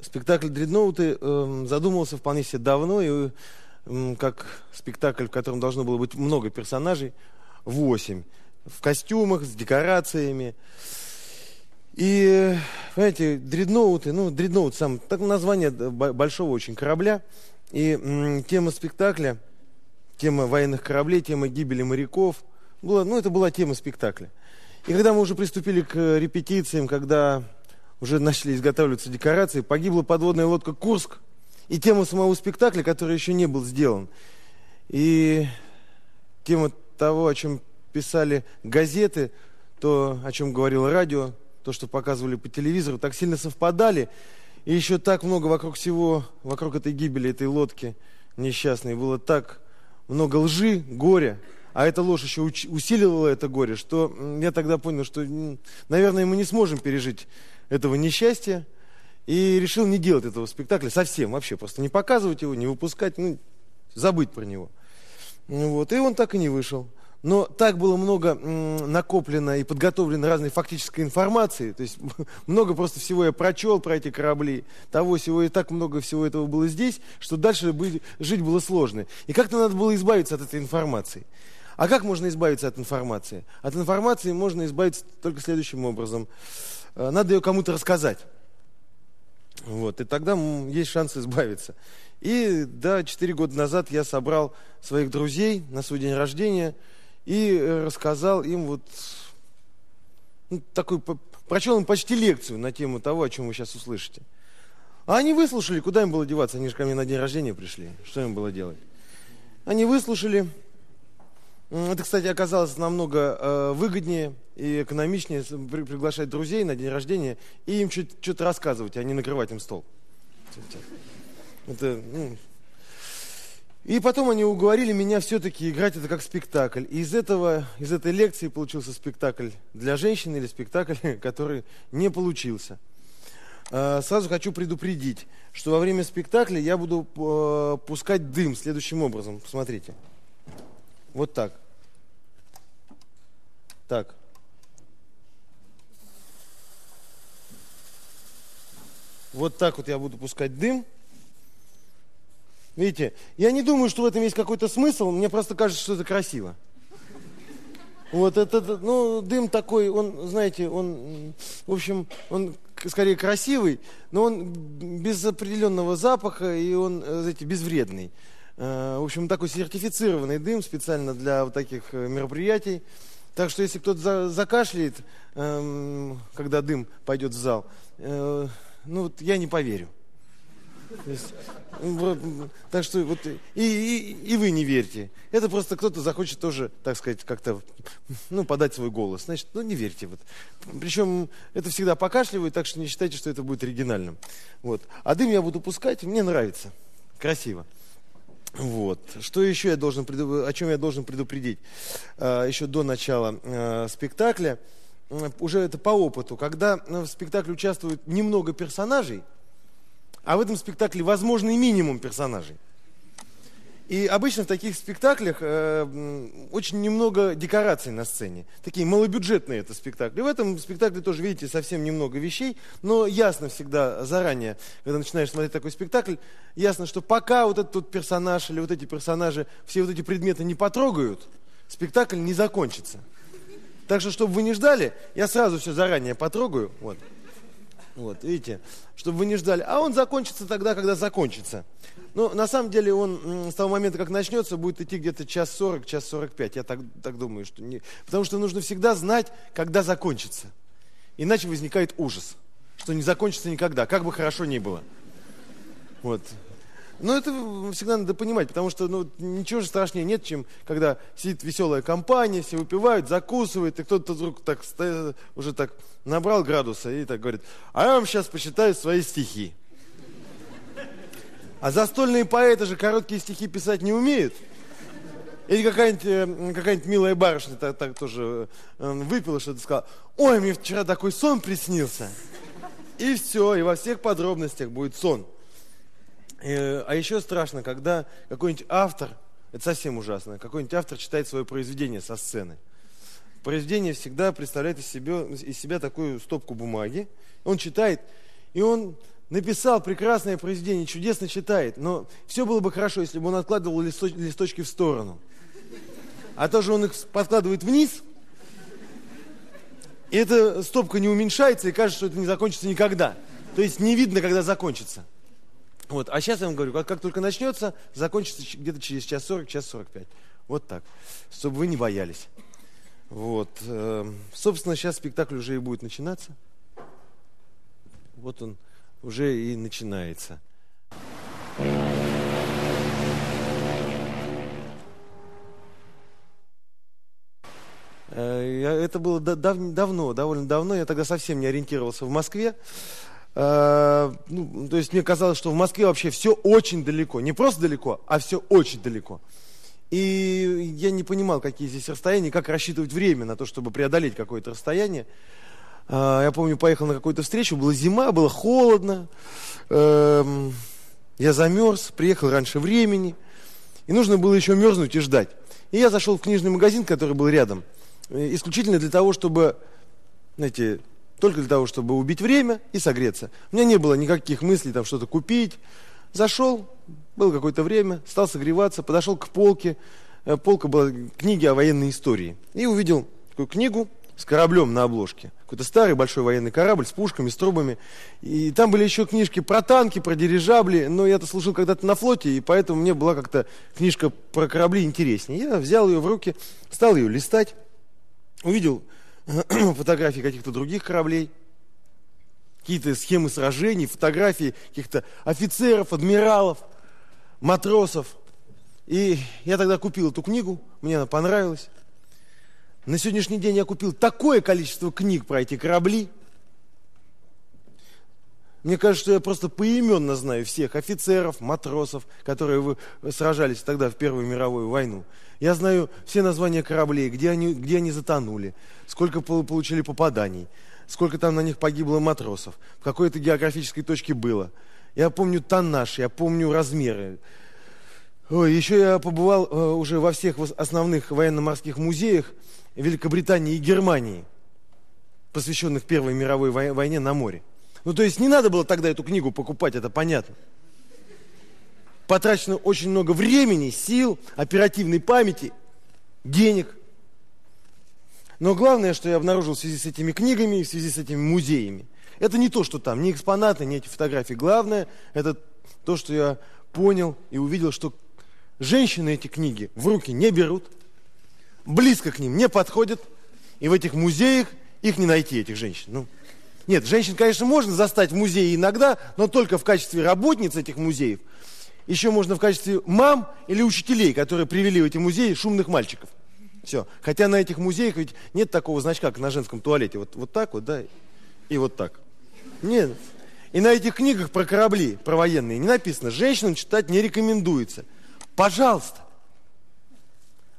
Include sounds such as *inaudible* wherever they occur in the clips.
спектакль «Дредноуты» э, задумывался вполне себе давно, и э, как спектакль, в котором должно было быть много персонажей, восемь, в костюмах, с декорациями. И, понимаете, дредноуты, ну, дредноут сам, так название большого очень корабля. И тема спектакля, тема военных кораблей, тема гибели моряков, была, ну, это была тема спектакля. И когда мы уже приступили к репетициям, когда уже начали изготавливаться декорации, погибла подводная лодка «Курск», и тема самого спектакля, который еще не был сделан. И тема того, о чем писали газеты, то, о чем говорило радио, то, что показывали по телевизору, так сильно совпадали. И еще так много вокруг всего, вокруг этой гибели, этой лодки несчастной, было так много лжи, горя. А эта ложь еще усиливала это горе, что я тогда понял, что, наверное, мы не сможем пережить этого несчастья. И решил не делать этого спектакля совсем вообще, просто не показывать его, не выпускать, ну, забыть про него. Вот. И он так и не вышел. Но так было много накоплено и подготовлено разной фактической информации. То есть *laughs* много просто всего я прочел про эти корабли, того всего, и так много всего этого было здесь, что дальше жить было сложно. И как-то надо было избавиться от этой информации. А как можно избавиться от информации? От информации можно избавиться только следующим образом. Э, надо ее кому-то рассказать. Вот, и тогда есть шанс избавиться. И да, четыре года назад я собрал своих друзей на свой день рождения – и э, рассказал им вот ну, такой, прочел им почти лекцию на тему того, о чем вы сейчас услышите. А они выслушали, куда им было деваться, они же ко мне на день рождения пришли, что им было делать. Они выслушали, это, кстати, оказалось намного э, выгоднее и экономичнее при, приглашать друзей на день рождения и им что-то рассказывать, а не накрывать им стол. Это, ну, и потом они уговорили меня все-таки играть это как спектакль. И из, этого, из этой лекции получился спектакль для женщин или спектакль, *laughs* который не получился. А, сразу хочу предупредить, что во время спектакля я буду э, пускать дым следующим образом. Посмотрите. Вот так. Так. Вот так вот я буду пускать дым. Видите, я не думаю, что в этом есть какой-то смысл, мне просто кажется, что это красиво. Вот это, ну, дым такой, он, знаете, он, в общем, он скорее красивый, но он без определенного запаха, и он, знаете, безвредный. Э, в общем, такой сертифицированный дым специально для вот таких э, мероприятий. Так что если кто-то закашляет, эм, когда дым пойдет в зал, э, ну, я не поверю. Есть, так что вот и, и, и вы не верьте. Это просто кто-то захочет тоже, так сказать, как-то ну, подать свой голос. Значит, ну не верьте. Вот. Причем это всегда покашливает, так что не считайте, что это будет оригинальным. Вот. А дым я буду пускать, мне нравится. Красиво. Вот. Что еще я должен, о чем я должен предупредить? А, еще до начала а, спектакля, уже это по опыту, когда в спектакле участвует немного персонажей, а в этом спектакле возможный минимум персонажей. И обычно в таких спектаклях э, очень немного декораций на сцене. Такие малобюджетные это спектакли. В этом спектакле тоже, видите, совсем немного вещей, но ясно всегда заранее, когда начинаешь смотреть такой спектакль, ясно, что пока вот этот вот персонаж или вот эти персонажи все вот эти предметы не потрогают, спектакль не закончится. Так что, чтобы вы не ждали, я сразу все заранее потрогаю. Вот. Вот, видите, чтобы вы не ждали. А он закончится тогда, когда закончится. Но на самом деле он с того момента, как начнется, будет идти где-то час сорок, час сорок пять. Я так, так думаю, что не... Потому что нужно всегда знать, когда закончится. Иначе возникает ужас, что не закончится никогда, как бы хорошо ни было. Вот. Но это всегда надо понимать, потому что ну, ничего же страшнее нет, чем когда сидит веселая компания, все выпивают, закусывают, и кто-то вдруг так уже так набрал градуса и так говорит, а я вам сейчас почитаю свои стихи. А застольные поэты же короткие стихи писать не умеют. Или какая-нибудь э, какая милая барышня так, так тоже э, выпила что-то, сказала, ой, мне вчера такой сон приснился. И все, и во всех подробностях будет сон. Э, а еще страшно, когда какой-нибудь автор, это совсем ужасно, какой-нибудь автор читает свое произведение со сцены. Произведение всегда представляет из себя, из себя такую стопку бумаги. Он читает, и он написал прекрасное произведение, чудесно читает, но все было бы хорошо, если бы он откладывал листочки в сторону. А то же он их подкладывает вниз, и эта стопка не уменьшается, и кажется, что это не закончится никогда. То есть не видно, когда закончится. Вот. А сейчас я вам говорю, как, как только начнется, закончится где-то через час 40, час 45. Вот так. Чтобы вы не боялись. Вот. Эм, собственно, сейчас спектакль уже и будет начинаться. Вот он уже и начинается. Э, это было дав давно, довольно давно. Я тогда совсем не ориентировался в Москве. Э, ну, то есть мне казалось, что в Москве вообще все очень далеко. Не просто далеко, а все очень далеко. И я не понимал, какие здесь расстояния, как рассчитывать время на то, чтобы преодолеть какое-то расстояние. Э, я помню, поехал на какую-то встречу, была зима, было холодно. Эм, я замерз, приехал раньше времени. И нужно было еще мерзнуть и ждать. И я зашел в книжный магазин, который был рядом, исключительно для того, чтобы, знаете, только для того, чтобы убить время и согреться. У меня не было никаких мыслей там что-то купить. Зашел, было какое-то время, стал согреваться, подошел к полке. Э, полка была книги о военной истории. И увидел такую книгу с кораблем на обложке. Какой-то старый большой военный корабль с пушками, с трубами. И там были еще книжки про танки, про дирижабли. Но я-то служил когда-то на флоте, и поэтому мне была как-то книжка про корабли интереснее. Я взял ее в руки, стал ее листать. Увидел *clears throat* фотографии каких-то других кораблей, какие-то схемы сражений, фотографии каких-то офицеров, адмиралов, матросов. И я тогда купил эту книгу, мне она понравилась. На сегодняшний день я купил такое количество книг про эти корабли. Мне кажется, что я просто поименно знаю всех офицеров, матросов, которые сражались тогда в Первую мировую войну. Я знаю все названия кораблей, где они, где они затонули, сколько получили попаданий, сколько там на них погибло матросов, в какой то географической точке было. Я помню тоннаж, я помню размеры. Ой, еще я побывал э, уже во всех основных военно-морских музеях Великобритании и Германии, посвященных Первой мировой войне на море. Ну, то есть не надо было тогда эту книгу покупать, это понятно потрачено очень много времени, сил, оперативной памяти, денег. Но главное, что я обнаружил в связи с этими книгами, в связи с этими музеями, это не то, что там, не экспонаты, не эти фотографии. Главное, это то, что я понял и увидел, что женщины эти книги в руки не берут, близко к ним не подходят, и в этих музеях их не найти, этих женщин. Ну, нет, женщин, конечно, можно застать в музее иногда, но только в качестве работниц этих музеев – еще можно в качестве мам или учителей, которые привели в эти музеи шумных мальчиков. Все. Хотя на этих музеях ведь нет такого значка, как на женском туалете. Вот, вот так вот, да, и вот так. Нет. И на этих книгах про корабли, про военные, не написано, женщинам читать не рекомендуется. Пожалуйста.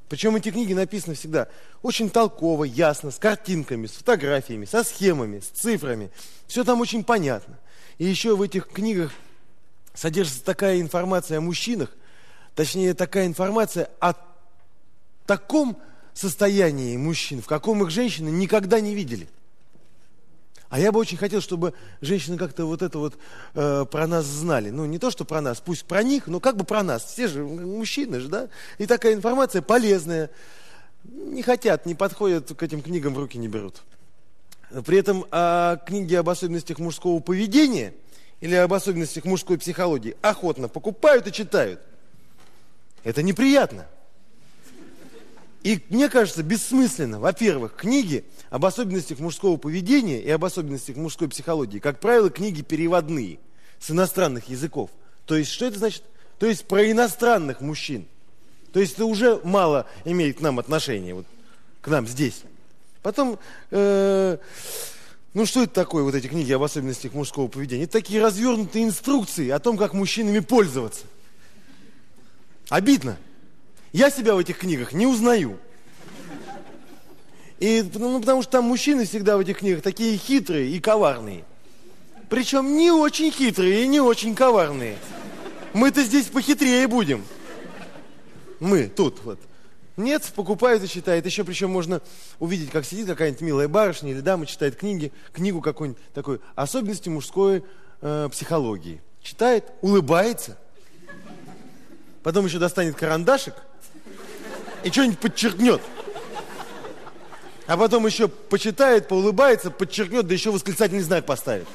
Причем эти книги написаны всегда очень толково, ясно, с картинками, с фотографиями, со схемами, с цифрами. Все там очень понятно. И еще в этих книгах содержится такая информация о мужчинах, точнее такая информация о таком состоянии мужчин, в каком их женщины никогда не видели. А я бы очень хотел, чтобы женщины как-то вот это вот э, про нас знали. Ну, не то, что про нас, пусть про них, но как бы про нас. Все же мужчины же, да? И такая информация полезная. Не хотят, не подходят к этим книгам, в руки не берут. При этом а, книги об особенностях мужского поведения – или об особенностях мужской психологии охотно покупают и читают. Это неприятно. И мне кажется, бессмысленно, во-первых, книги об особенностях мужского поведения и об особенностях мужской психологии, как правило, книги переводные с иностранных языков. То есть, что это значит? То есть, про иностранных мужчин. То есть, это уже мало имеет к нам отношения, вот, к нам здесь. Потом, э, ну что это такое, вот эти книги об особенностях мужского поведения? Это такие развернутые инструкции о том, как мужчинами пользоваться. Обидно. Я себя в этих книгах не узнаю. И, ну, потому что там мужчины всегда в этих книгах такие хитрые и коварные. Причем не очень хитрые и не очень коварные. Мы-то здесь похитрее будем. Мы тут вот. Нет, покупают и читают. Еще причем можно увидеть, как сидит какая-нибудь милая барышня или дама, читает книги, книгу какую-нибудь такую. Особенности мужской э, психологии. Читает, улыбается, потом еще достанет карандашик и что-нибудь подчеркнет. А потом еще почитает, поулыбается, подчеркнет, да еще восклицательный знак поставит.